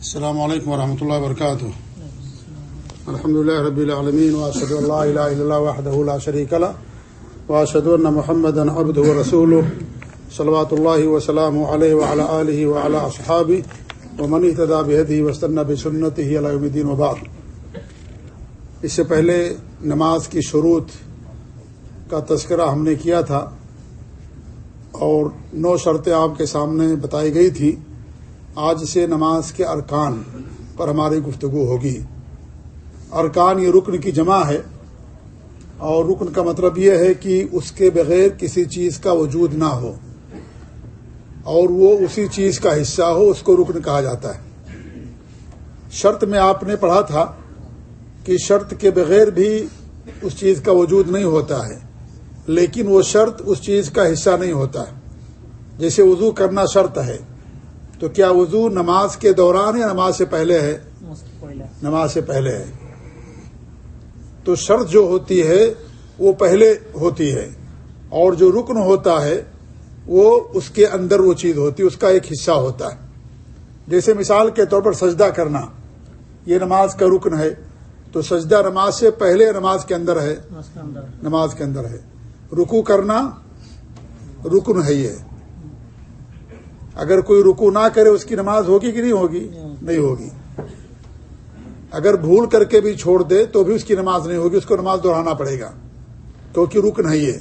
السلام علیکم ورحمۃ اللہ وبرکاتہ۔ الحمد لله رب العالمين واشهد ان لا اله الا الله وحده لا شريك له واشهد ان محمدا عبده ورسوله صلوات الله وسلامه عليه وعلى اله وعلى اصحابه ومن اهتدى بهديه واستنى بسنته الى يوم الدين وبعد۔ اس سے پہلے نماز کی شروط کا تذکرہ ہم نے کیا تھا اور نو شرطیں آپ کے سامنے بتائی گئی تھی۔ آج سے نماز کے ارکان پر ہماری گفتگو ہوگی۔ ارکان یہ رکن کی جمع ہے اور رکن کا مطلب یہ ہے کہ اس کے بغیر کسی چیز کا وجود نہ ہو اور وہ اسی چیز کا حصہ ہو، اس کو رکن کہا جاتا ہے۔ شرط میں آپ نے پڑھا تھا کہ شرط کے بغیر بھی اس چیز کا وجود نہیں ہوتا ہے، لیکن وہ شرط اس چیز کا حصہ نہیں ہوتا ہے۔ جیسے وضو کرنا شرط ہے تو کیا وضو نماز کے دوران یا نماز سے پہلے ہے؟ نماز سے پہلے ہے۔ تو شرط جو ہوتی ہے وہ پہلے ہوتی ہے۔ اور جو رکن ہوتا ہے وہ اس کے اندر وہ چیز ہوتی ہے اس کا ایک حصہ ہوتا ہے۔ جیسے مثال کے طور پر سجدہ کرنا یہ نماز کا رکن ہے۔ تو سجدہ نماز سے پہلے نماز کے اندر ہے؟ نماز کے اندر ہے۔ رکو کرنا رکن ہے یہ۔ اگر کوئی رکو نہ کرے اس کی نماز ہوگی کہ نہیں ہوگی؟ نہیں ہوگی۔ اگر بھول کر کے بھی چھوڑ دے تو بھی اس کی نماز نہیں ہوگی، اس کو نماز دہرانا پڑے گا۔ کیونکہ رکن ہے یہ۔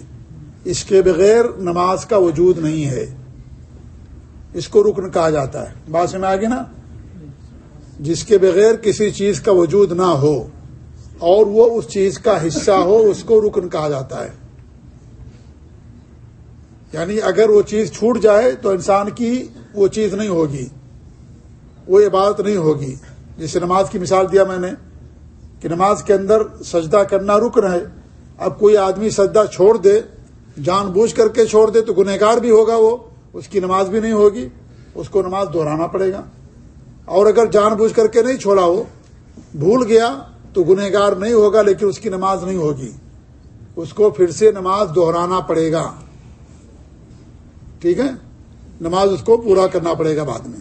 اس کے بغیر نماز کا وجود نہیں ہے۔ اس کو رکن کہا جاتا ہے۔ بات میں آگے نا؟ جس کے بغیر کسی چیز کا وجود نہ ہو اور وہ اس چیز کا حصہ ہو، اس کو رکن کہا جاتا ہے۔ یعنی اگر وہ چیز چھوٹ جائے تو انسان کی وہ چیز نہیں ہوگی، وہ عبادت نہیں ہوگی۔ جیسے نماز کی مثال دیا میں نے کہ نماز کے اندر سجدہ کرنا رکن ہے۔ اب کوئی آدمی سجدہ چھوڑ دے، جان بوجھ کر کے چھوڑ دے تو گنہگار بھی ہوگا وہ، اس کی نماز بھی نہیں ہوگی، اس کو نماز دہرانا پڑے گا۔ اور اگر جان بوجھ کر کے نہیں چھوڑا وہ، بھول گیا تو گنہگار نہیں ہوگا، لیکن اس کی نماز نہیں ہوگی۔ اس کو پھر سے نماز دہرانا پڑے گا۔ ٹھیک ہے؟ نماز اس کو پورا کرنا پڑے گا بعد میں۔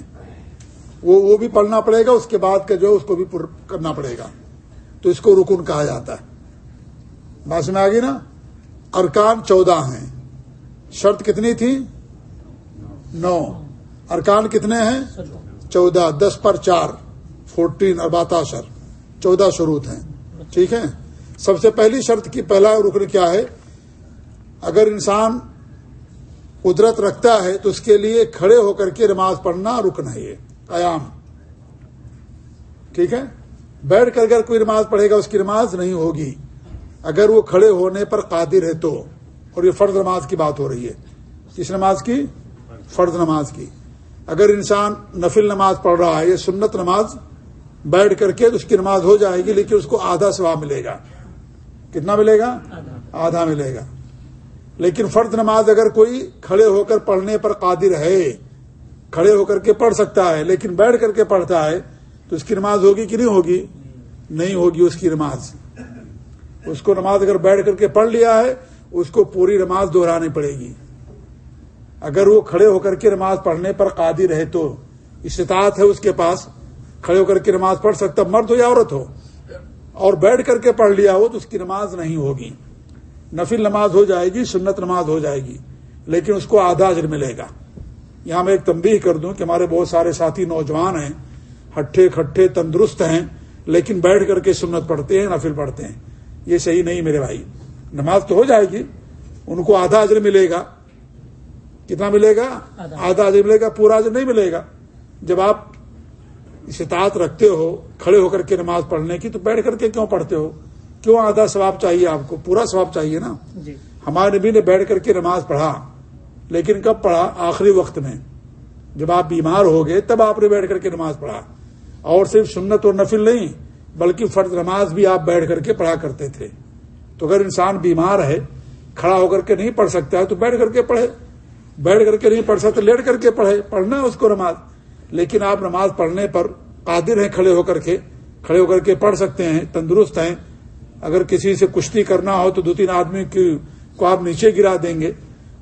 وہ وہ بھی پڑھنا پڑے گا، اس کے بعد کا جو اس کو بھی کرنا پڑے گا۔ تو اس کو رکن کہا جاتا ہے۔ بات میں آگے نا؟ ارکان چودہ ہیں۔ شرط کتنی تھی؟ نو۔ ارکان کتنے ہیں؟ چودہ۔ دس پر چار۔ فورٹین اور باتاشر چودہ شروط ہیں۔ ٹھیک ہے؟ سب سے پہلی شرط کی پہلا رکن کیا ہے؟ اگر انسان قدرت رکھتا ہے تو اس کے لیے کھڑے ہو کر کے نماز پڑھنا رکن ہے یہ قیام۔ ٹھیک ہے؟ بیٹھ کر اگر کوئی نماز پڑھے گا اس کی نماز نہیں ہوگی۔ اگر وہ کھڑے ہونے پر قادر ہے تو اور یہ فرض نماز کی بات ہو رہی ہے۔ کس نماز کی؟ فرض نماز کی۔ اگر انسان نفل نماز پڑھ رہا ہے یہ سنت نماز بیٹھ کر کے تو اس کی نماز ہو جائے گی لیکن اس کو آدھا ثواب ملے گا۔ کتنا ملے گا؟ آدھا ملے گا۔ لیکن فرض نماز اگر کوئی کھڑے ہو کر پڑھنے پر قادر ہے، کھڑے ہو کر کے پڑھ سکتا ہے، لیکن بیٹھ کر کے پڑھتا ہے، تو اس کی نماز ہوگی کہ نہیں ہوگی؟ نہیں ہوگی اس کی نماز۔ اس کو نماز اگر بیٹھ کر کے پڑھ لیا ہے، اس کو پوری نماز دہرانی پڑے گی۔ اگر وہ کھڑے ہو کر کے نماز پڑھنے پر قادر ہے تو استطاعت ہے اس کے پاس، کھڑے ہو کر کے نماز پڑھ سکتا، مرد ہو یا عورت ہو، اور بیٹھ کر کے پڑھ لیا ہو تو اس کی نماز نہیں ہوگی۔ نفل نماز ہو جائے گی، سنت نماز ہو جائے گی، لیکن اس کو آدھا اجر ملے گا۔ یہاں میں ایک تنبیہ کر دوں کہ ہمارے بہت سارے ساتھی نوجوان ہیں، ہٹھے کھٹے تندرست ہیں، لیکن بیٹھ کر کے سنت پڑھتے ہیں، نفل پڑھتے ہیں۔ یہ صحیح نہیں میرے بھائی۔ نماز تو ہو جائے گی، ان کو آدھا اجر ملے گا۔ کتنا ملے گا؟ آدھا اجر ملے گا، پورا اجر نہیں ملے گا۔ جب آپ استطاعت رکھتے ہو، کھڑے ہو کر کے نماز پڑھنے کی، تو بیٹھ کر کے کیوں پڑھتے ہو؟ کیوں آدھا ثواب چاہیے آپ کو؟ پورا ثواب چاہیے نا؟ جی۔ ہمارے نبی نے بیٹھ کر کے نماز پڑھا لیکن کب پڑھا؟ آخری وقت میں۔ جب آپ بیمار ہو گئے تب آپ نے بیٹھ کر کے نماز پڑھا۔ اور صرف سنت اور نفل نہیں بلکہ فرض نماز بھی آپ بیٹھ کر کے پڑھا کرتے تھے۔ تو اگر انسان بیمار ہے کھڑا ہو کر کے نہیں پڑھ سکتا ہے تو بیٹھ کر کے پڑھے۔ بیٹھ کر کے نہیں پڑھ سکتے لیٹ کر کے پڑھے۔ پڑھنا ہے اس کو نماز۔ لیکن آپ نماز پڑھنے پر قادر ہیں کھڑے ہو کر کے کھڑے ہو کر کے پڑھ سکتے ہیں تندرست ہیں۔ اگر کسی سے کشتی کرنا ہو تو دو تین آدمی کو آپ نیچے گرا دیں گے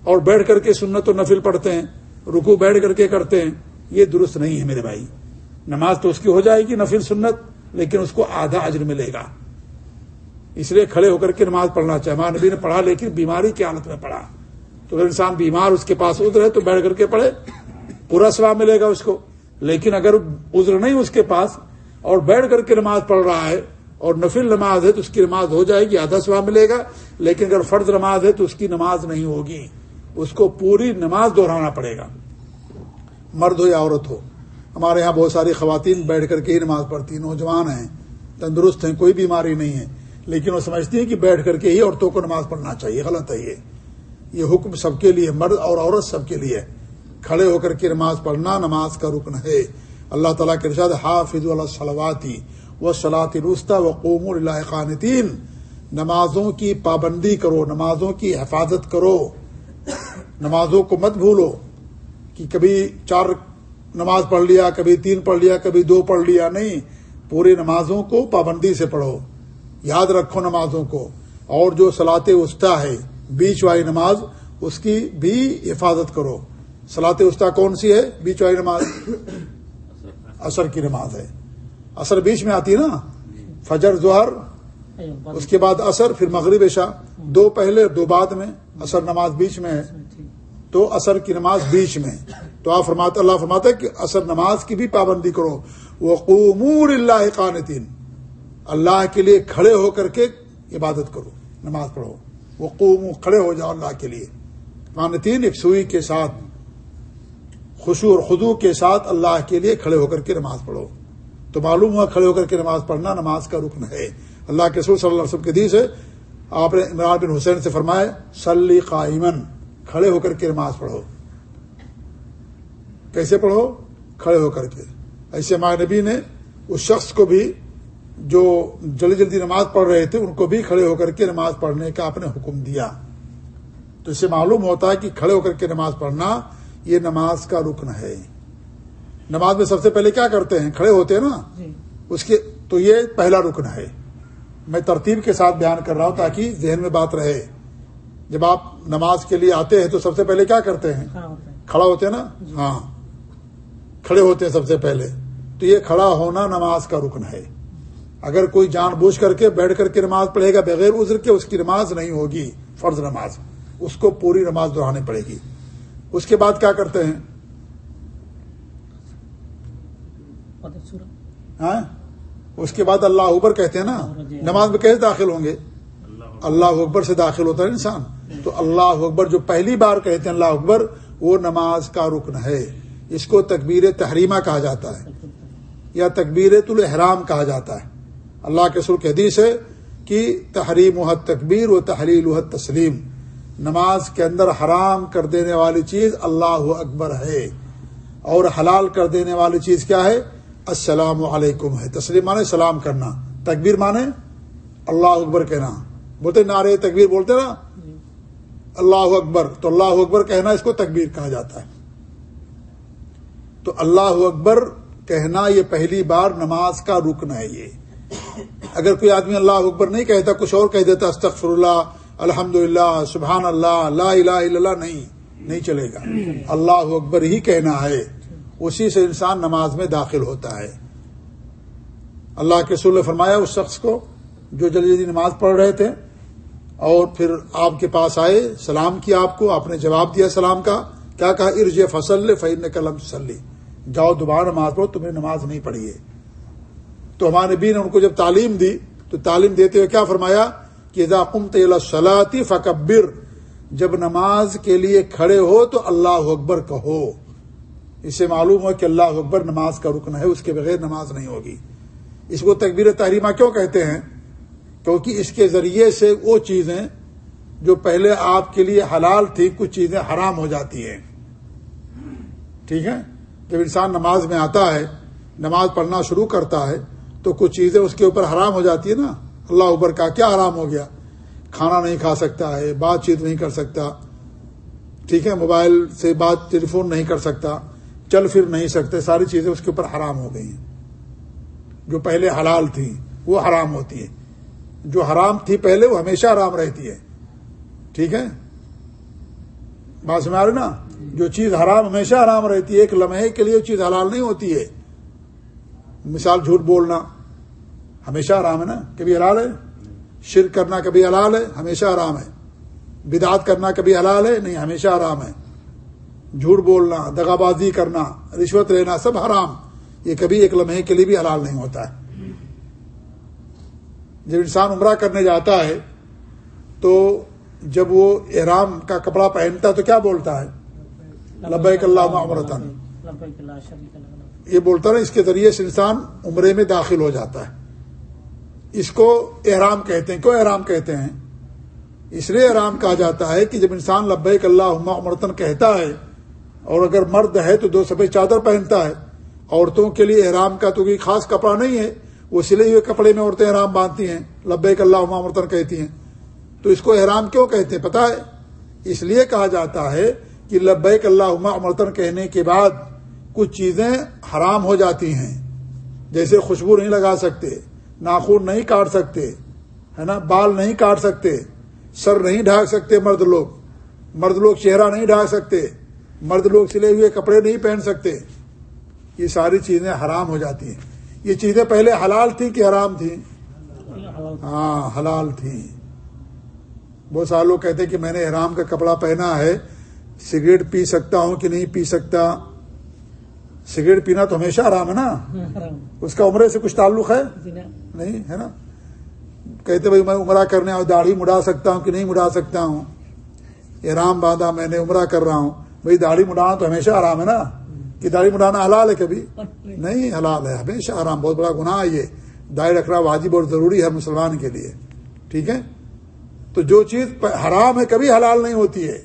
اور بیٹھ کر کے سنت و نفل پڑھتے ہیں رکو بیٹھ کر کے کرتے ہیں، یہ درست نہیں ہے میرے بھائی۔ نماز تو اس کی ہو جائے گی، نفل سنت، لیکن اس کو آدھا اجر ملے گا۔ اس لیے کھڑے ہو کر کے نماز پڑھنا چاہے ماں نبی نے پڑھا، لیکن بیماری کی حالت میں پڑھا۔ تو اگر انسان بیمار اس کے پاس ادھر ہے تو بیٹھ کر کے پڑھے، پورا سواب ملے گا اس کو۔ لیکن اگر ادھر نہیں اس کے پاس اور بیٹھ کر کے نماز پڑھ رہا ہے اور نفل نماز ہے تو اس کی نماز ہو جائے گی، آدھا سواب ملے گا، لیکن اگر فرض نماز ہے تو اس کی نماز نہیں ہوگی۔ اس کو پوری نماز دہرانا پڑے گا۔ مرد ہو یا عورت ہو۔ ہمارے یہاں بہت ساری خواتین بیٹھ کر کے ہی نماز پڑھتی نوجوان ہیں، تندرست ہیں، کوئی بیماری نہیں ہے۔ لیکن وہ سمجھتی ہیں کہ بیٹھ کر کے ہی عورتوں کو نماز پڑھنا چاہیے، غلط ہے یہ۔ یہ حکم سب کے لیے، مرد اور عورت سب کے لیے۔ کھڑے ہو کر کے نماز پڑھنا، نماز کا رکن ہے۔ اللہ تعالیٰ کے ارشاد حافظ اللہ و سلاط رستہ و قوم اللہ قانتین۔ نمازوں کی پابندی کرو نمازوں کی حفاظت کرو۔ نمازوں کو مت بھولو کہ کبھی چار نماز پڑھ لیا کبھی تین پڑھ لیا کبھی دو پڑھ لیا نہیں۔ پوری نمازوں کو پابندی سے پڑھو۔ یاد رکھو نمازوں کو۔ اور جو سلاط وسطی ہے بیچ والی نماز اس کی بھی حفاظت کرو۔ سلاط وسطی کون سی ہے؟ بیچ والی نماز۔ اثر کی نماز ہے۔ اثر بیچ میں آتی ہے نا؟ فجر ظہر اس کے بعد اثر پھر مغرب عشاء دو پہلے دو بعد میں اثر نماز بیچ میں ہے۔ تو اثر کی نماز بیچ میں تو آپ فرماتے اللہ فرماتے کہ اثر نماز کی بھی پابندی کرو۔ وہ قومور اللہ قانتین اللہ کے لیے کھڑے ہو کر کے عبادت کرو نماز پڑھو۔ وہ قوم کھڑے ہو جاؤ اللہ کے لیے۔ قانتین ایک سوئی کے ساتھ خوشو اور خدو کے ساتھ اللہ کے لیے کھڑے ہو کر کے نماز پڑھو۔ تو معلوم ہوا کھڑے ہو کر کے نماز پڑھنا نماز کا رکن ہے۔ اللہ کے سور صلی اللہ علیہ وسلم کے دی سے آپ نے عمران بن حسین سے فرمائے سلی قائمن کھڑے ہو کر کے نماز پڑھو۔ کیسے پڑھو؟ کھڑے ہو کر کے۔ ایسے ماں نبی نے اس شخص کو بھی جو جلدی جلدی نماز پڑھ رہے تھے، ان کو بھی کھڑے ہو کر کے نماز پڑھنے کا آپ نے حکم دیا۔ تو اسے معلوم ہوتا ہے کہ کھڑے ہو کر کے نماز پڑھنا یہ نماز کا رکن ہے۔ نماز میں سب سے پہلے کیا کرتے ہیں؟ کھڑے ہوتے ہیں نا؟ جی۔ اس کے تو یہ پہلا رکن ہے۔ میں ترتیب کے ساتھ بیان کر رہا ہوں تاکہ ذہن میں بات رہے۔ جب آپ نماز کے لیے آتے ہیں تو سب سے پہلے کیا کرتے ہیں؟ کھڑا ہوتے ہیں۔ نا؟ جی۔ ہاں۔ کھڑے ہوتے ہیں سب سے پہلے۔ تو یہ کھڑا ہونا نماز کا رکن ہے۔ اگر کوئی جان بوجھ کر کے بیٹھ کر کے نماز پڑھے گا بغیر عذر کے اس کی نماز نہیں ہوگی فرض نماز۔ اس کو پوری نماز دہرانی پڑے گی۔ اس کے بعد کیا کرتے ہیں؟ ہاں؟ اس کے بعد اللہ اکبر کہتے ہیں نا نماز میں کیسے داخل ہوں گے؟ اللہ اکبر سے داخل ہوتا ہے انسان۔ تو اللہ اکبر جو پہلی بار کہتے ہیں اللہ اکبر وہ نماز کا رکن ہے۔ اس کو تکبیر تحریمہ کہا جاتا ہے یا تکبیر الحرام کہا جاتا ہے۔ اللہ کے سر حدیث ہے کہ تحریم و تکبیر و تحریل و تسلیم نماز کے اندر حرام کر دینے والی چیز اللہ اکبر ہے۔ اور حلال کر دینے والی چیز کیا ہے؟ السلام علیکم ہے۔ تسلیم مانے سلام کرنا۔ تکبیر مانے اللہ اکبر کہنا۔ بولتے نعرے تکبیر بولتے نا؟ اللہ اکبر۔ تو اللہ اکبر کہنا اس کو تکبیر کہا جاتا ہے۔ تو اللہ اکبر کہنا یہ پہلی بار نماز کا رکن ہے یہ۔ اگر کوئی آدمی اللہ اکبر نہیں کہتا، کچھ اور کہہ دیتا استغفر اللہ الحمد للہ سبحان اللہ، لا الہ الا اللہ، نہیں نہیں چلے گا۔ اللہ اکبر ہی کہنا ہے۔ اسی سے انسان نماز میں داخل ہوتا ہے۔ اللہ کے سل فرمایا اس شخص کو جو جلدی جلدی نماز پڑھ رہے تھے اور پھر آپ کے پاس آئے، سلام کیا آپ کو، آپ نے جواب دیا سلام کا۔ کیا کہا؟ ارج فصل فعین قلم تسلی جاؤ دوبارہ نماز پڑھو تمہیں نماز نہیں پڑھی ہے۔ تو ہمارے بھی نے ان کو جب تعلیم دی، تو تعلیم دیتے ہوئے کیا فرمایا؟ کہ ذاقم تلاطی فکبر۔ جب نماز کے لیے کھڑے ہو تو اللہ اکبر کہو۔ اسے معلوم ہو کہ اللہ اکبر نماز کا رکن ہے، اس کے بغیر نماز نہیں ہوگی۔ اس کو تکبیر تحریمہ کیوں کہتے ہیں؟ کیونکہ اس کے ذریعے سے وہ چیزیں جو پہلے آپ کے لیے حلال تھی کچھ چیزیں حرام ہو جاتی ہیں۔ ٹھیک ہے؟ جب انسان نماز میں آتا ہے، نماز پڑھنا شروع کرتا ہے، تو کچھ چیزیں اس کے اوپر حرام ہو جاتی ہے نا۔ اللہ اکبر کا کیا حرام ہو گیا؟ کھانا نہیں کھا سکتا ہے، بات چیت نہیں کر سکتا۔ ٹھیک ہے؟ موبائل سے بات ٹیلی فون نہیں کر سکتا۔ چل پھر نہیں سکتے، ساری چیزیں اس کے اوپر حرام ہو گئی ہیں۔ جو پہلے حلال تھی، وہ حرام ہوتی ہے۔ جو حرام تھی پہلے، وہ ہمیشہ حرام رہتی ہے۔ ٹھیک ہے؟ بات سمجھ رہے نا؟ جو چیز حرام ہمیشہ حرام رہتی ہے، ایک لمحے کے لیے وہ چیز حلال نہیں ہوتی ہے۔ مثال جھوٹ بولنا، ہمیشہ آرام ہے نا؟ کبھی حلال ہے؟ شرک کرنا کبھی حلال ہے، ہمیشہ آرام ہے۔ بدعت کرنا کبھی حلال ہے؟ نہیں، ہمیشہ آرام ہے۔ جھوٹ بولنا دگا بازی کرنا، رشوت لینا سب حرام۔ یہ کبھی ایک لمحے کے لیے بھی حلال نہیں ہوتا ہے۔ جب انسان عمرہ کرنے جاتا ہے، تو جب وہ احرام کا کپڑا پہنتا تو کیا بولتا ہے؟ لبیک اللہ عمرتن یہ بولتا نا، اس کے ذریعے سے انسان عمرے میں داخل ہو جاتا ہے۔ اس کو احرام کہتے ہیں۔ کیوں احرام کہتے ہیں؟ اس لیے احرام کہا جاتا ہے کہ جب انسان لبیک اللہ عمرتن کہتا ہے اور اگر مرد ہے تو دو سفید چادر پہنتا ہے۔ عورتوں کے لیے احرام کا تو کوئی خاص کپڑا نہیں ہے۔ وہ سلے ہوئے کپڑے میں عورتیں احرام باندھتی ہیں۔ لبیک اللہ عمرتن کہتی ہیں۔ تو اس کو احرام کیوں کہتے ہیں؟ پتا ہے؟ اس لیے کہا جاتا ہے کہ لبیک اللہ عمرتن کہنے کے بعد کچھ چیزیں حرام ہو جاتی ہیں۔ جیسے خوشبو نہیں لگا سکتے ناخون نہیں کاٹ سکتے، ہے نا؟ بال نہیں کاٹ سکتے، سر نہیں ڈھانک سکتے مرد لوگ۔ مرد لوگ چہرہ نہیں ڈھانک سکتے۔ مرد لوگ سلے ہوئے کپڑے نہیں پہن سکتے۔ یہ ساری چیزیں حرام ہو جاتی ہیں۔ یہ چیزیں پہلے حلال تھیں کہ حرام تھیں؟ ہاں حلال تھیں۔ بہت سارے لوگ کہتے ہیں کہ میں نے حرام کا کپڑا پہنا ہے، سگریٹ پی سکتا ہوں کہ نہیں پی سکتا؟ سگریٹ پینا تو ہمیشہ آرام ہے نا؟ اس کا عمرے سے کچھ تعلق ہے؟ نہیں، ہے نا؟ کہتے بھائی، میں عمرہ کرنے اور داڑھی مڑا سکتا ہوں کہ نہیں مڑا سکتا ہوں؟ احرام باندھا میں نے عمرہ کر رہا ہوں۔ بھائی داڑھی مڑانا تو ہمیشہ آرام ہے نا؟ کہ داڑھی مڑانا حلال ہے کبھی؟ نہیں۔ حلال ہے ہمیشہ آرام بہت بڑا گناہ ہے یہ۔ داڑھی رکھنا واجب اور ضروری ہے مسلمان کے لیے۔ ٹھیک ہے؟ تو جو چیز حرام ہے کبھی حلال نہیں ہوتی ہے۔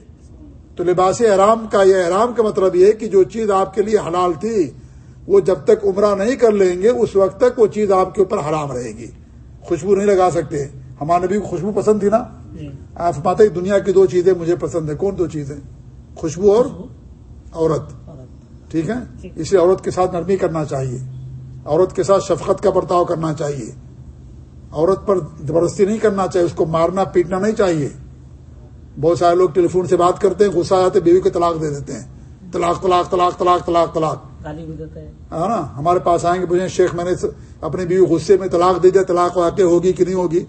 تو لباس احرام کا یہ احرام کا مطلب یہ کہ جو چیز آپ کے لیے حلال تھی وہ جب تک عمرہ نہیں کر لیں گے اس وقت تک وہ چیز آپ کے اوپر حرام رہے گی۔ خوشبو نہیں لگا سکتے۔ ہمارے نبی کو خوشبو پسند تھی نا؟ جی۔ آپ بات دنیا کی دو چیزیں مجھے پسند ہے کون دو چیزیں؟ خوشبو اور عورت۔ ٹھیک ہے؟ اس لیے عورت کے ساتھ نرمی کرنا چاہیے۔ عورت کے ساتھ شفقت کا برتاؤ کرنا چاہیے۔ عورت پر زبردستی نہیں کرنا چاہیے اس کو مارنا پیٹنا نہیں چاہیے۔ بہت سارے لوگ ٹیلی فون سے بات کرتے ہیں غصہ آتے بیوی کو طلاق دے دیتے ہیں۔ طلاق طلاق طلاق طلاق طلاق طلاق۔ ہاں نا؟ ہمارے پاس آئیں گے پوچھیں شیخ میں نے اپنی بیوی غصے میں طلاق دے دیا طلاق واقع ہوگی کہ نہیں ہوگی؟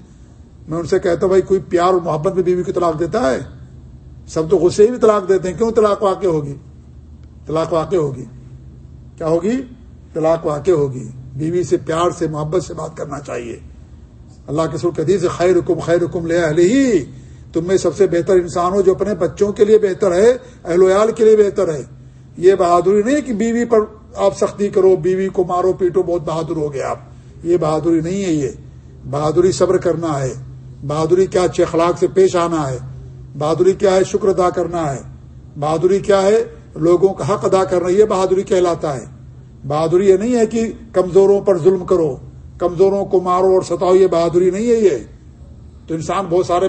میں ان سے کہتا ہوں بھائی کوئی پیار اور محبت میں بیوی کو طلاق دیتا ہے؟ سب تو غصے ہی بھی طلاق دیتے ہیں۔ کیوں طلاق واقع ہوگی؟ طلاق واقع ہوگی۔ کیا ہوگی؟ طلاق واقع ہوگی۔ بیوی سے پیار سے، محبت سے بات کرنا چاہیے۔ اللہ کے سر قدی سے خیر حکم خیر حکم لے اہل ہی تم میں سب سے بہتر انسان ہو جو اپنے بچوں کے لیے بہتر ہے، اہل ویال کے لیے بہتر ہے۔ یہ بہادری نہیں کہ بیوی پر آپ سختی کرو، بیوی کو مارو، پیٹو، بہت بہادر ہو گئے آپ۔ یہ بہادری نہیں ہے یہ۔ بہادری صبر کرنا ہے۔ بہادری کیا اچھے اخلاق سے پیش آنا ہے۔ بہادری کیا ہے؟ شکر ادا کرنا ہے۔ بہادری کیا ہے؟ لوگوں کا حق ادا کرنا، یہ بہادری کہلاتا ہے۔ بہادری یہ نہیں ہے کہ کمزوروں پر ظلم کرو، کمزوروں کو مارو اور ستاؤ، یہ بہادری نہیں ہے یہ۔ تو انسان بہت سارے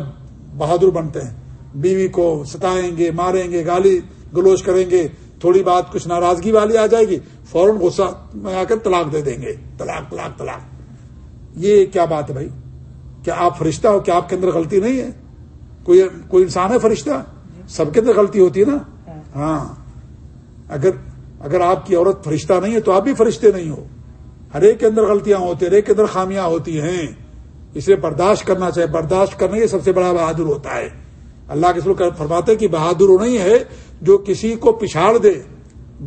بہادر بنتے ہیں۔ بیوی کو ستائیں گے، ماریں گے، گالی گلوچ کریں گے، تھوڑی بات کچھ ناراضگی والی آ جائے گی، فوراً غصہ میں آ کر طلاق دے دیں گے۔ طلاق طلاق طلاق۔ یہ کیا بات ہے بھائی؟ کیا آپ فرشتہ ہو؟ کیا آپ کے اندر غلطی نہیں ہے؟ کوئی کوئی انسان ہے فرشتہ؟ سب کے اندر غلطی ہوتی ہے نا؟ ہاں۔ اگر اگر آپ کی عورت فرشتہ نہیں ہے تو آپ بھی فرشتے نہیں ہو۔ ہر ایک کے اندر غلطیاں ہوتی ہیں، ہر ایک کے اندر خامیاں ہوتی ہیں۔ اسے برداشت کرنا چاہیے۔ برداشت کرنا یہ سب سے بڑا بہادر ہوتا ہے۔ اللہ کے سلو فرماتے کہ بہادر وہ نہیں ہے جو کسی کو پچھاڑ دے۔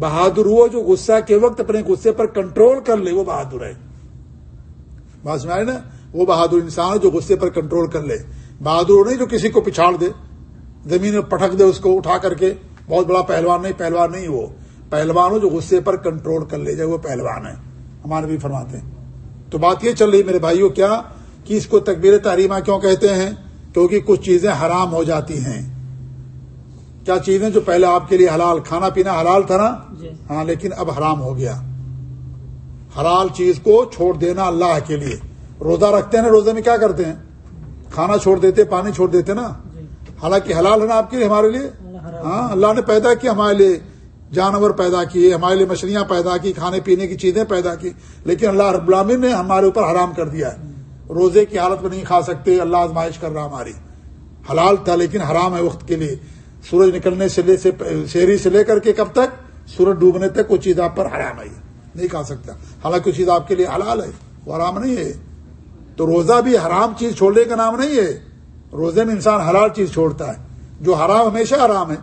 بہادر وہ جو غصہ کے وقت اپنے غصے پر کنٹرول کر لے، وہ بہادر ہے۔ بات میں آئے نا؟ وہ بہادر انسان ہے جو غصے پر کنٹرول کر لے۔ بہادر نہیں جو کسی کو پچھاڑ دے۔ زمین میں پٹک دے اس کو اٹھا کر کے۔ بہت بڑا پہلوان نہیں پہلوان نہیں وہ۔ پہلوان ہو جو غصے پر کنٹرول کر لے جائے وہ پہلوان ہے۔ ہمارے بھی فرماتے ہیں۔ تو بات یہ چل رہی میرے بھائیوں کیا کہ اس کو تقبیر تحریمہ کیوں کہتے ہیں؟ کیونکہ کچھ چیزیں حرام ہو جاتی ہیں۔ کیا چیزیں جو پہلے آپ کے لیے حلال کھانا پینا حلال تھا نا؟ جی۔ ہاں لیکن اب حرام ہو گیا۔ حلال چیز کو چھوڑ دینا اللہ کے لیے۔ روزہ رکھتے ہیں نا روزے میں کیا کرتے ہیں؟ کھانا چھوڑ دیتے پانی چھوڑ دیتے نا؟ جی۔ حالانکہ حلال ہے نا آپ کے لیے ہمارے لیے؟ ہاں اللہ نے پیدا کیا ہمارے لیے جانور پیدا کیے ہمارے لیے مچھلیاں پیدا کی کھانے پینے کی چیزیں پیدا کی لیکن اللہ رب العالمین نے ہمارے اوپر حرام کر دیا ہے۔ روزے کی حالت میں نہیں کھا سکتے اللہ آزمائش کر رہا ہماری۔ حلال تھا لیکن حرام ہے وقت کے لیے۔ سورج نکلنے سے لے سے شہری سے لے کر کے کب تک؟ سورج ڈوبنے تک وہ چیز آپ پر حرام آئی نہیں کھا سکتا۔ حالانکہ چیز آپ کے لیے حلال ہے وہ آرام نہیں ہے۔ تو روزہ بھی حرام چیز چھوڑنے کا نام نہیں ہے۔ روزے میں انسان حلال چیز چھوڑتا ہے۔ جو حرام ہمیشہ حرام ہے۔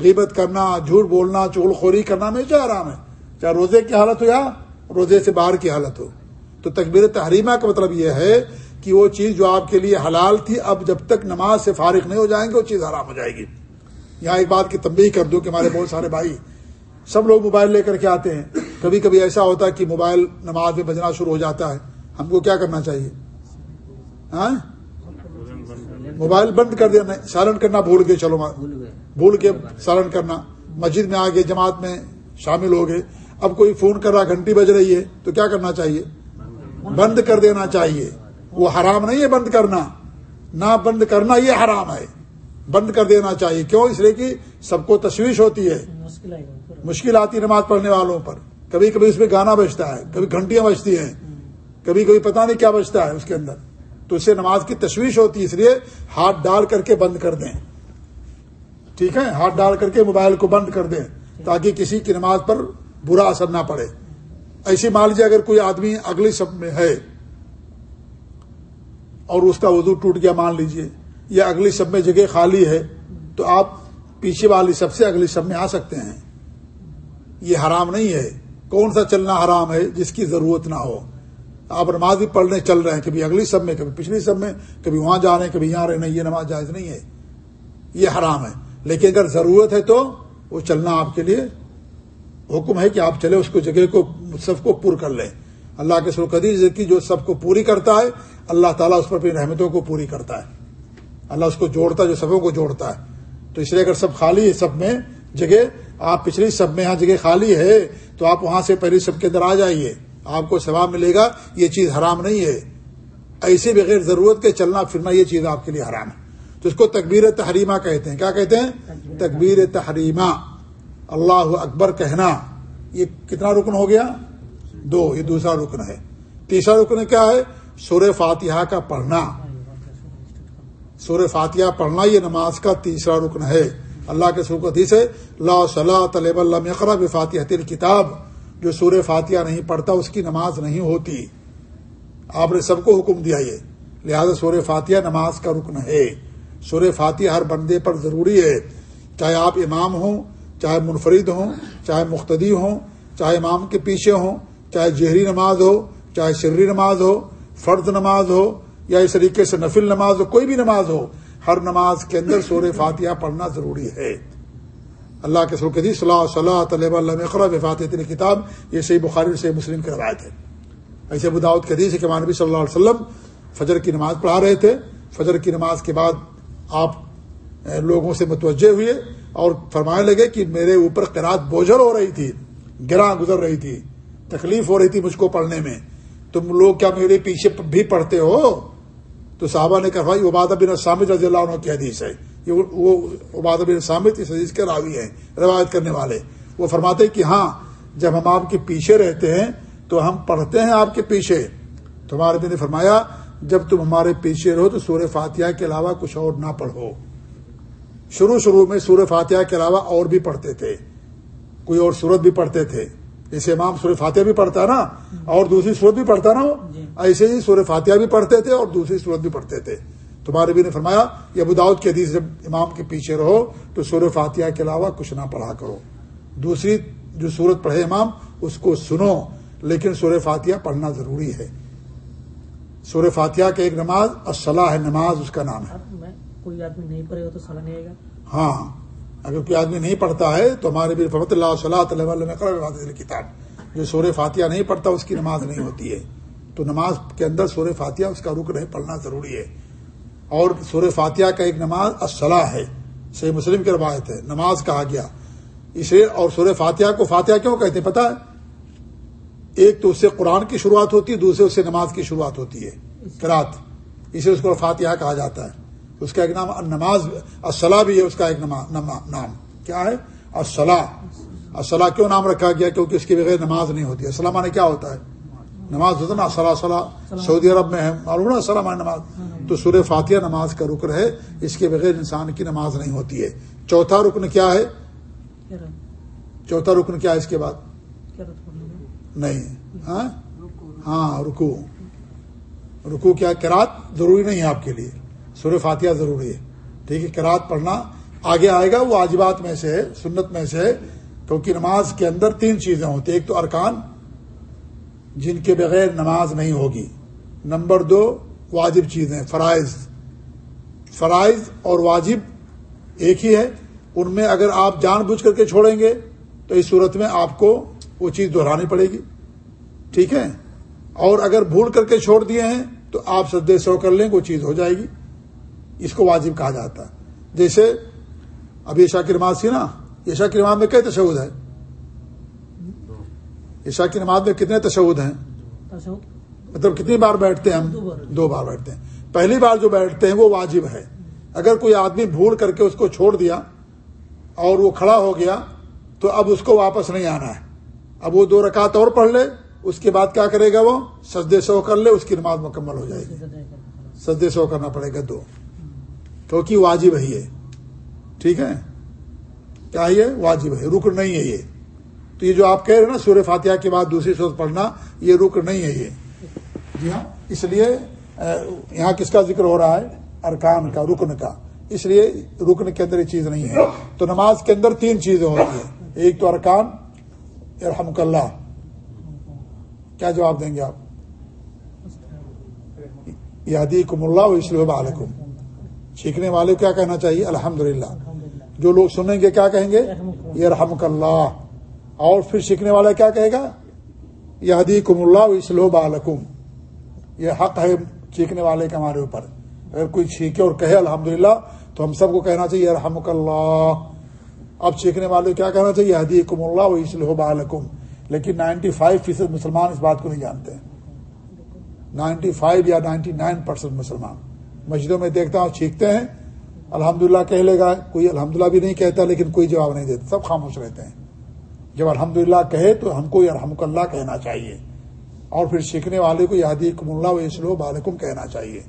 غیبت کرنا، جھوٹ بولنا چول خوری کرنا ہمیشہ حرام ہے۔ چاہے روزے کی حالت ہو یا روزے سے باہر کی حالت ہو۔ تو تکبیر تحریمہ کا مطلب یہ ہے کہ وہ چیز جو آپ کے لیے حلال تھی، اب جب تک نماز سے فارغ نہیں ہو جائیں گے، وہ چیز حرام ہو جائے گی۔ یہاں ایک بات کی تنبیہ کر دوں کہ ہمارے بہت سارے بھائی سب لوگ موبائل لے کر کے آتے ہیں۔ کبھی کبھی ایسا ہوتا ہے کہ موبائل نماز میں بجنا شروع ہو جاتا ہے۔ ہم کو کیا کرنا چاہیے؟ موبائل بند کر دینا سائلنٹ کرنا بھول گئے چلو بھول کے سائلنٹ کرنا۔ مسجد میں آگے جماعت میں شامل ہو گئے۔ اب کوئی فون کر رہا گھنٹی بج رہی ہے تو کیا کرنا چاہیے؟ بند کر دینا چاہیے۔ وہ حرام نہیں ہے بند کرنا۔ نہ بند کرنا یہ حرام ہے۔ بند کر دینا چاہیے۔ کیوں؟ اس لیے کہ سب کو تشویش ہوتی ہے۔ مشکل آتی نماز پڑھنے والوں پر۔ کبھی کبھی اس میں گانا بجتا ہے کبھی گھنٹیاں بجتی ہیں۔ کبھی کبھی پتہ نہیں کیا بجتا ہے اس کے اندر۔ تو اس سے نماز کی تشویش ہوتی ہے، اس لیے ہاتھ ڈال کر کے بند کر دیں۔ ٹھیک ہے؟ ہاتھ ڈال کر کے موبائل کو بند کر دیں تاکہ کسی کی نماز پر برا اثر نہ پڑے۔ ایسی مان لیجیے اگر کوئی آدمی اگلی سب میں ہے اور اس کا وضو ٹوٹ گیا، مان لیجیے یا اگلی سب میں جگہ خالی ہے، تو آپ پیچھے والی سب سے اگلی سب میں آ سکتے ہیں۔ یہ حرام نہیں ہے۔ کون سا چلنا حرام ہے جس کی ضرورت نہ ہو؟ آپ نماز بھی پڑھنے چل رہے ہیں، کبھی اگلی سب میں، کبھی پچھلی سب میں، کبھی وہاں جا رہے ہیں، کبھی یہاں رہے نہیں، یہ نماز جائز نہیں ہے۔ یہ حرام ہے۔ لیکن اگر ضرورت ہے تو وہ چلنا آپ کے لیے حکم ہے کہ آپ چلے، اس کو جگہ کو، سب کو پور کر لیں۔ اللہ کے سرقدی کی جو سب کو پوری کرتا ہے، اللہ تعالیٰ اس پر اپنی رحمتوں کو پوری کرتا ہے۔ اللہ اس کو جوڑتا ہے، جو سبوں کو جوڑتا ہے۔ تو اس لیے اگر سب خالی ہے، سب میں جگہ، آپ پچھلی سب میں یہاں جگہ خالی ہے، تو آپ وہاں سے پہلی سب کے اندر آ جائیے۔ آپ کو ثواب ملے گا، یہ چیز حرام نہیں ہے۔ ایسے بغیر ضرورت کے چلنا پھرنا یہ چیز آپ کے لیے حرام ہے۔ تو اس کو تکبیر تحریمہ کہتے ہیں۔ کیا کہتے ہیں؟ تکبیر تحریمہ۔ اللہ اکبر کہنا۔ یہ کتنا رکن ہو گیا؟ دو۔ یہ دوسرا رکن ہے۔ تیسرا رکن کیا ہے؟ سور فاتحہ کا پڑھنا۔ سور فاتحہ پڑھنا یہ نماز کا تیسرا رکن ہے۔ اللہ کے سرخ حدیث ہے، لا صلاح طلب اللہ فاتحہ فاتحت کتاب جو سور فاتحہ نہیں پڑھتا، اس کی نماز نہیں ہوتی۔ آپ نے سب کو حکم دیا یہ۔ لہذا سور فاتحہ نماز کا رکن ہے۔ سور فاتحہ ہر بندے پر ضروری ہے۔ چاہے آپ امام ہوں، چاہے منفرد ہوں، چاہے مختدی ہوں، چاہے امام کے پیچھے ہوں، چاہے جہری نماز ہو، چاہے سری نماز ہو فرد نماز ہو، یا اس طریقے سے نفل نماز ہو، کوئی بھی نماز ہو، ہر نماز کے اندر سور فاتحہ پڑھنا ضروری ہے۔ اللہ کے سلقدی صلاح صلاح طلب اللہ خراب فاتح کتاب، یہ صحیح بخاری سے مسلم کی روایت ہے ایسے بداؤت کے حدیث کہ مانبی صلی اللہ علیہ وسلم فجر کی نماز پڑھا رہے تھے۔ فجر کی نماز کے بعد آپ لوگوں سے متوجہ ہوئے اور فرمانے لگے کہ میرے اوپر قرآد بوجھل ہو رہی تھی، گراں گزر رہی تھی، تکلیف ہو رہی تھی مجھ کو پڑھنے میں۔ تم لوگ کیا میرے پیچھے بھی پڑھتے ہو؟ تو صحابہ نے کہا، بھائی عبادہ بن سامد رضی اللہ عنہ کی حدیث ہے۔ وہ عبادہ بن سامد اس حدیث کے راوی ہیں روایت کرنے والے۔ وہ فرماتے کہ ہاں جب ہم آپ کے پیچھے رہتے ہیں تو ہم پڑھتے ہیں آپ کے پیچھے۔ تمہارے بھی نے فرمایا جب تم ہمارے پیچھے رہو تو سورہ فاتحہ کے علاوہ کچھ اور نہ پڑھو۔ شروع شروع میں سورہ فاتحہ کے علاوہ اور بھی پڑھتے تھے۔ کوئی اور صورت بھی پڑھتے تھے۔ جیسے امام سورہ فاتحہ بھی پڑھتا نا اور دوسری صورت بھی پڑھتا نا جی۔ ایسے ہی سورہ فاتحہ بھی پڑھتے تھے اور دوسری صورت بھی پڑھتے تھے۔ تمہارے بھی نے فرمایا یہ بداؤت کے حدیث جب امام کے پیچھے رہو تو سورہ فاتحہ کے علاوہ کچھ نہ پڑھا کرو۔ دوسری جو صورت پڑھے امام اس کو سنو لیکن سورہ فاتحہ پڑھنا ضروری ہے۔ سورہ فاتحہ کا ایک نماز الصلاح ہے نماز اس کا نام ہے۔ کوئی آدمی نہیں پڑھے گا تو نہیں آئے گا؟ ہاں اگر کوئی آدمی نہیں پڑھتا ہے تو ہمارے بھی فمت اللہ صلاح کتاب جو سور فاتحہ نہیں پڑھتا اس کی نماز نہیں ہوتی ہے۔ تو نماز کے اندر سور فاتحہ اس کا رک رہے پڑھنا ضروری ہے۔ اور سور فاتحہ کا ایک نماز اصلاح ہے، صحیح مسلم کی روایت ہے، نماز کہا گیا۔ اسے اور سور فاتحہ کو فاتحہ کیوں کہتے ہیں پتا ہے؟ ایک تو اس سے قرآن کی شروعات ہوتی ہے، دوسرے اس سے نماز کی شروعات ہوتی ہے کرات اسے اس کو فاتحہ کہا جاتا ہے۔ اس کا ایک نام نماز اصلاح بھی ہے، اس کا ایک نام۔ کیا ہے؟ اصلاح اصلاح کیوں نام رکھا گیا؟ کیونکہ اس کے بغیر نماز نہیں ہوتی۔ اسلام نے کیا ہوتا ہے؟ نماز ہوتا نا اصلاح صلاح سعودی عرب میں ہے، معلوم نا اسلام نماز۔ تو سور فاتحہ نماز کا رکن ہے، اس کے بغیر انسان کی نماز نہیں ہوتی ہے۔ چوتھا رکن کیا ہے؟ چوتھا رکن کیا ہے اس کے بعد؟ نہیں۔ ہاں؟ ہاں رکو رکو کیا کراط ضروری نہیں ہے آپ کے لیے۔ سورہ فاتحہ ضروری ہے۔ ٹھیک ہے کراط پڑھنا۔ آگے آئے گا، وہ واجبات میں سے ہے، سنت میں سے ہے، کیونکہ نماز کے اندر تین چیزیں ہوتی ایک تو ارکان جن کے بغیر نماز نہیں ہوگی۔ نمبر دو، واجب چیزیں، فرائض۔ فرائض اور واجب ایک ہی ہے۔ ان میں اگر آپ جان بوجھ کر کے چھوڑیں گے، تو اس صورت میں آپ کو وہ چیز دہرانی پڑے گی۔ ٹھیک ہے؟ اور اگر بھول کر کے چھوڑ دیے ہیں، تو آپ سدے سو کر لیں، وہ چیز ہو جائے گی۔ اس کو واجب کہا جاتا ہے۔ جیسے اب عشا کی نا عشا کی نماز میں کئی تشود ہے عشا کی نماز میں کتنے تشود ہیں؟ مطلب کتنی بار بیٹھتے ہیں ہم؟ دو بار۔ دو بار بیٹھتے ہیں۔ پہلی بار جو بیٹھتے ہیں وہ واجب ہے۔ اگر کوئی آدمی بھول کر کے اس کو چھوڑ دیا اور وہ کھڑا ہو گیا تو اب اس کو واپس نہیں آنا ہے۔ اب وہ دو رکعت اور پڑھ لے اس کے بعد کیا کرے گا وہ؟ سجدے سو کر لے اس کی نماز مکمل ہو جائے گی۔ سجدے سو کرنا پڑے گا دو۔ کیونکہ واجب ہے یہ۔ ٹھیک ہے؟ کیا یہ؟ واجب ہے۔ رکن نہیں ہے یہ۔ تو یہ جو آپ کہہ رہے ہیں نا سورہ فاتحہ کے بعد دوسری سورت پڑھنا، یہ رکن نہیں ہے یہ۔ جی ہاں اس لیے یہاں کس کا ذکر ہو رہا ہے؟ ارکان کا، رکن کا۔ اس لیے رکن کے اندر یہ چیز نہیں ہے۔ تو نماز کے اندر تین چیزیں ہوتی ہیں۔ ایک تو ارکان، ارحمک اللہ۔ کیا جواب دیں گے آپ؟ یادی کم اللہ اسلم علیکم سیکھنے والے کو کیا کہنا چاہیے؟ الحمد جو لوگ سنیں گے کیا کہیں گے؟ یہ رحمک اللہ۔ اور پھر سیکھنے والا کیا کہے گا؟ یادی کم اللہ اسلو بالکم یہ حق ہے سیکھنے والے کے ہمارے اوپر۔ اگر کوئی سیکھے اور کہے الحمدللہ، تو ہم سب کو کہنا چاہیے رحمک اللہ۔ اب سیکھنے والے کیا کہنا چاہیے؟ حدی کم اللہ و اسلح بالکم لیکن نائنٹی فائیو فیصد مسلمان اس بات کو نہیں جانتے۔ نائنٹی فائیو یا نائنٹی نائن پرسینٹ مسلمان۔ مسجدوں میں دیکھتا ہوں، سیکھتے ہیں، الحمدللہ کہہ لے گا، کوئی الحمدللہ بھی نہیں کہتا، لیکن کوئی جواب نہیں دیتا، سب خاموش رہتے ہیں۔ جب الحمدللہ کہے تو ہم کو الحمد اللہ کہنا چاہیے۔ اور پھر سیکھنے والے کو یادی کم اللہ و اسلو بالکم کہنا چاہیے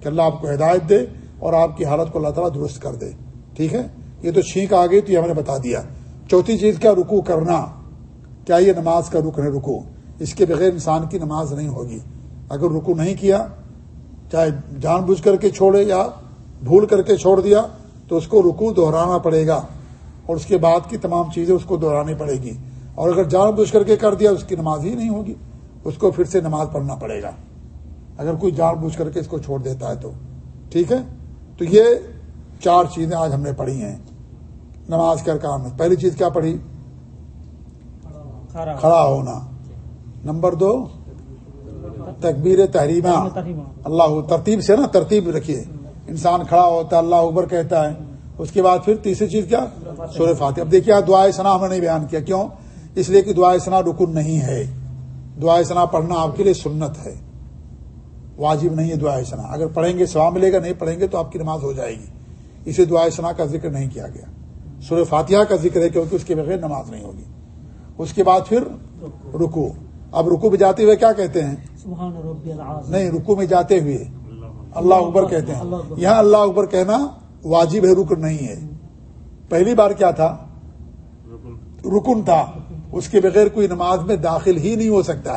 کہ اللہ آپ کو ہدایت دے اور آپ کی حالت کو اللہ تعالیٰ درست کر دے۔ ٹھیک ہے؟ یہ تو چھینک آ گئی تو یہ ہم نے بتا دیا۔ چوتھی چیز کیا؟ رکو کرنا۔ کیا یہ نماز کا رکن ہے رکو اس کے بغیر انسان کی نماز نہیں ہوگی۔ اگر رکو نہیں کیا، چاہے جان بوجھ کر کے چھوڑے یا بھول کر کے چھوڑ دیا، تو اس کو رکو دہرانا پڑے گا۔ اور اس کے بعد کی تمام چیزیں اس کو دہرانی پڑے گی۔ اور اگر جان بوجھ کر کے کر دیا اس کی نماز ہی نہیں ہوگی۔ اس کو پھر سے نماز پڑھنا پڑے گا۔ اگر کوئی جان بوجھ کر کے اس کو چھوڑ دیتا ہے تو۔ ٹھیک ہے؟ تو یہ چار چیزیں آج ہم نے پڑھی ہیں۔ نماز کے ارکان میں۔ پہلی چیز کیا پڑھی؟ کھڑا ہونا۔ نمبر دو تکبیر تحریمہ۔ اللہ ترتیب سے نا ترتیب رکھیے۔ انسان کھڑا ہوتا ہے اللہ اکبر کہتا ہے۔ اس کے بعد پھر تیسری چیز کیا؟ سورہ فاتح اب دیکھیے دعائے سنا ہم نے نہیں بیان کیا۔ کیوں؟ اس لیے کہ دعائے سنا رکن نہیں ہے۔ دعائے سنا پڑھنا آپ کے لیے سنت ہے۔ واجب نہیں ہے دعائے سنا اگر پڑھیں گے سوا ملے گا نہیں پڑھیں گے تو آپ کی نماز ہو جائے گی۔ اسے دعائے سنا کا ذکر نہیں کیا گیا۔ سورہ فاتحہ کا ذکر ہے کیونکہ اس کے بغیر نماز نہیں ہوگی۔ اس کے بعد پھر رکو اب رکو میں جاتے ہوئے کیا کہتے ہیں؟ نہیں رکو میں جاتے ہوئے۔ اللہ اکبر کہتے ہیں۔ یہاں اللہ اکبر کہنا واجب ہے رکن نہیں ہے۔ پہلی بار کیا تھا؟ رکن تھا۔ اس کے بغیر کوئی نماز میں داخل ہی نہیں ہو سکتا۔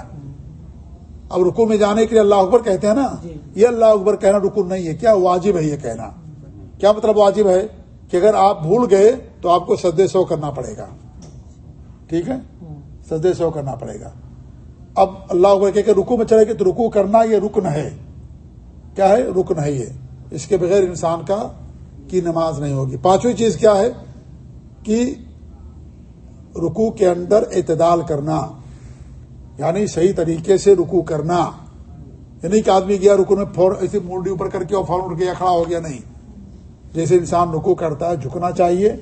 اب رکو میں جانے کے لیے اللہ اکبر کہتے ہیں نا جی۔ یہ اللہ اکبر کہنا رکن نہیں ہے۔ کیا واجب ہے یہ کہنا؟ کیا مطلب واجب ہے؟ کہ اگر آپ بھول گئے تو آپ کو سدے سو کرنا پڑے گا۔ ٹھیک ہے؟ سجدے سو کرنا پڑے گا۔ اب اللہ اکبر کہہ کے رکو میں چلے گے تو رکو کرنا یہ رکن ہے۔ کیا ہے؟ رکن ہے یہ۔ اس کے بغیر انسان کا کی نماز نہیں ہوگی۔ پانچویں چیز کیا ہے؟ کہ رکو کے اندر اعتدال کرنا یعنی صحیح طریقے سے رکو کرنا۔ یعنی کہ آدمی گیا رکو میں فور ایسی مونڈی اوپر کر کے اور فوراً اٹھ گیا، کھڑا ہو گیا، نہیں۔ جیسے انسان رکو کرتا ہے، جھکنا چاہیے،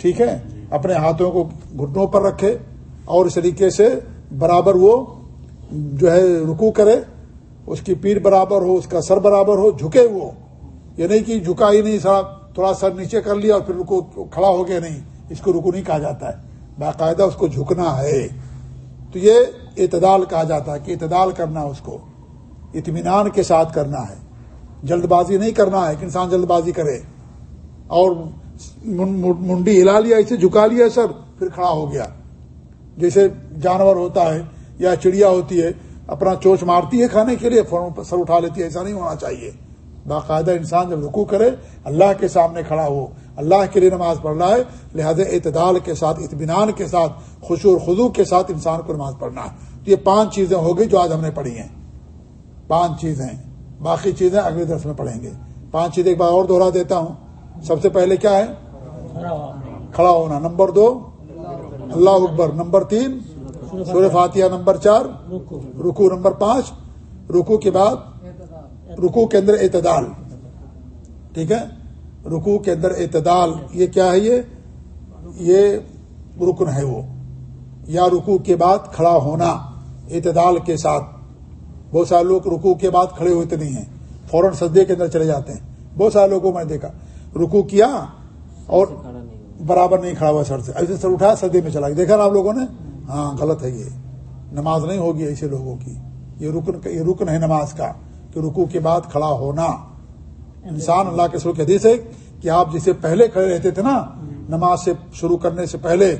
ٹھیک ہے؟ اپنے ہاتھوں کو گھٹنوں پر رکھے اور اس طریقے سے برابر وہ جو ہے رکو کرے۔ اس کی پیٹ برابر ہو، اس کا سر برابر ہو، جھکے وہ۔ یہ نہیں کہ جھکا ہی نہیں، سر تھوڑا سر نیچے کر لیا اور پھر رکو، کھڑا ہو گیا، نہیں، اس کو رکو نہیں کہا جاتا ہے۔ باقاعدہ اس کو جھکنا ہے۔ تو یہ اعتدال کہا جاتا ہے کہ اعتدال کرنا اس کو۔ اطمینان کے ساتھ کرنا ہے۔ جلد بازی نہیں کرنا ہے کہ انسان جلد بازی کرے۔ اور منڈی ہلا لیا، اسے جھکا لیا، سر، پھر کھڑا ہو گیا۔ جیسے جانور ہوتا ہے یا چڑیا ہوتی ہے، اپنا چوچ مارتی ہے کھانے کے لیے، فوراً سر اٹھا لیتی ہے، ایسا نہیں ہونا چاہیے۔ باقاعدہ انسان جب رکوع کرے، اللہ کے سامنے کھڑا ہو، اللہ کے لیے نماز پڑھ رہا ہے، لہذا اعتدال کے ساتھ، اطمینان کے ساتھ خوش اور خضو کے ساتھ انسان کو نماز پڑھنا ہے۔ تو یہ پانچ چیزیں ہو گئی جو آج ہم نے پڑھی ہیں۔ پانچ چیزیں۔ باقی چیزیں اگلے درس میں پڑھیں گے۔ پانچ چیزیں ایک بار اور دوہرا دیتا ہوں۔ سب سے پہلے کیا ہے؟ کھڑا ہونا۔ نمبر دو۔ اللہ اکبر۔ نمبر تین۔ سورہ فاتحہ نمبر چار۔ رکو نمبر پانچ۔ رکو کے بعد رکو کے اندر اعتدال۔ ٹھیک ہے؟ رکو کے اندر اعتدال، یہ کیا ہے یہ؟ یہ رکن ہے وہ۔ یا رکو کے بعد کھڑا ہونا، اعتدال کے ساتھ۔ بہت سارے لوگ رکو کے بعد کھڑے ہوتے نہیں ہیں، فوراً سجدے کے اندر چلے جاتے ہیں۔ بہت سارے لوگوں کو میں نے دیکھا رکو کیا اور برابر نہیں کھڑا ہوا سر سے، ایسے سر اٹھایا سجدے میں چلا گیا۔ دیکھا نا آپ لوگوں نے؟ ہاں غلط ہے یہ۔ نماز نہیں ہوگی ایسے لوگوں کی۔ یہ رکن یہ رکن ہے نماز کا۔ کہ رکو کے بعد کھڑا ہونا۔ انسان اللہ کے سر کے حدیث ہے کہ آپ جسے پہلے کھڑے رہتے تھے نا، نماز سے شروع کرنے سے پہلے،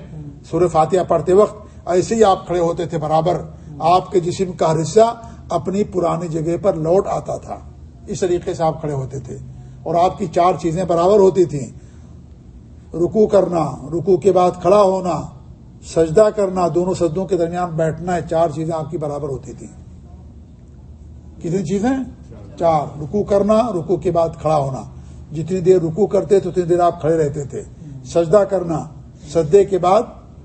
سورہ فاتحہ پڑھتے وقت ایسے ہی آپ کھڑے ہوتے تھے برابر۔ آپ کے جسم کا حصہ اپنی پرانی جگہ پر لوٹ آتا تھا۔ اس طریقے سے آپ کھڑے ہوتے تھے۔ اور آپ کی چار چیزیں برابر ہوتی تھیں۔ رکو کرنا رکو کے بعد کھڑا ہونا، سجدہ کرنا، دونوں سجدوں کے درمیان بیٹھنا ہے چار چیزیں آپ کی برابر ہوتی تھیں۔ کتنی چیزیں چار۔ رکو کرنا رکو کے بعد کھڑا ہونا۔ جتنی دیر رکو کرتے تو اتنی دیر آپ کھڑے رہتے تھے۔ سجدہ کرنا۔ سجدے کے بعد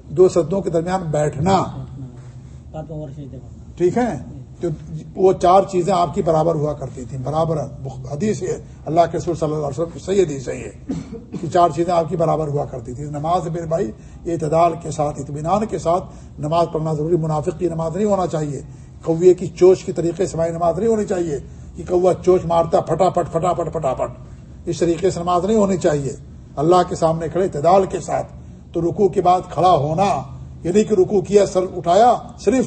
دو سجدوں کے درمیان بیٹھنا۔ ٹھیک ہے؟ تو وہ چار چیزیں آپ کی برابر ہوا کرتی تھیں۔ برابر حدیث ہے۔ اللہ کے رسول صلی اللہ علیہ وسلم کی صحیح حدیث ہے یہ۔ کہ چار چیزیں آپ کی برابر ہوا کرتی تھیں۔ نماز میرے بھائی اعتدال کے ساتھ اطمینان کے ساتھ نماز پڑھنا ضروری منافق کی نماز نہیں ہونا چاہیے۔ کوے کی چوچ کی طریقے سے ہماری نماز نہیں ہونی چاہیے کہ کوا چوچ مارتا پھٹافٹ پھٹافٹ پھٹافٹ اس طریقے سے نماز نہیں ہونی چاہیے۔ اللہ کے سامنے کھڑے، اعتدال کے ساتھ۔ تو رکو کے بعد کھڑا ہونا یعنی کہ رکو کیا، سر اٹھایا صرف،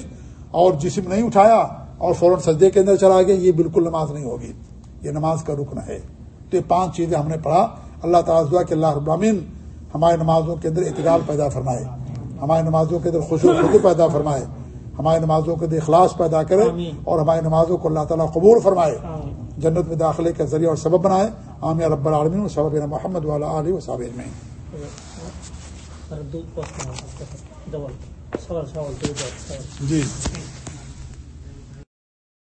اور جسم نہیں اٹھایا، اور فوراً سجدے کے اندر چلا گیا، یہ بالکل نماز نہیں ہوگی۔ یہ نماز کا رکن ہے۔ تو یہ پانچ چیزیں ہم نے پڑھا۔ اللہ تعالیٰ دعا کہ اللہ ابراہین ہمارے نمازوں کے اندر اعتدال پیدا فرمائے۔ ہماری نمازوں کے اندر خوش و خدو پیدا فرمائے۔ ہماری نمازوں کے اخلاص پیدا کرے۔ اور ہماری نمازوں کو اللہ تعالیٰ قبول فرمائے۔ جنت میں داخلے کا ذریعہ اور سبب بنائے۔ عامیہ رب العالمین۔ صبب محمد والا علیہ و صابر میں جی۔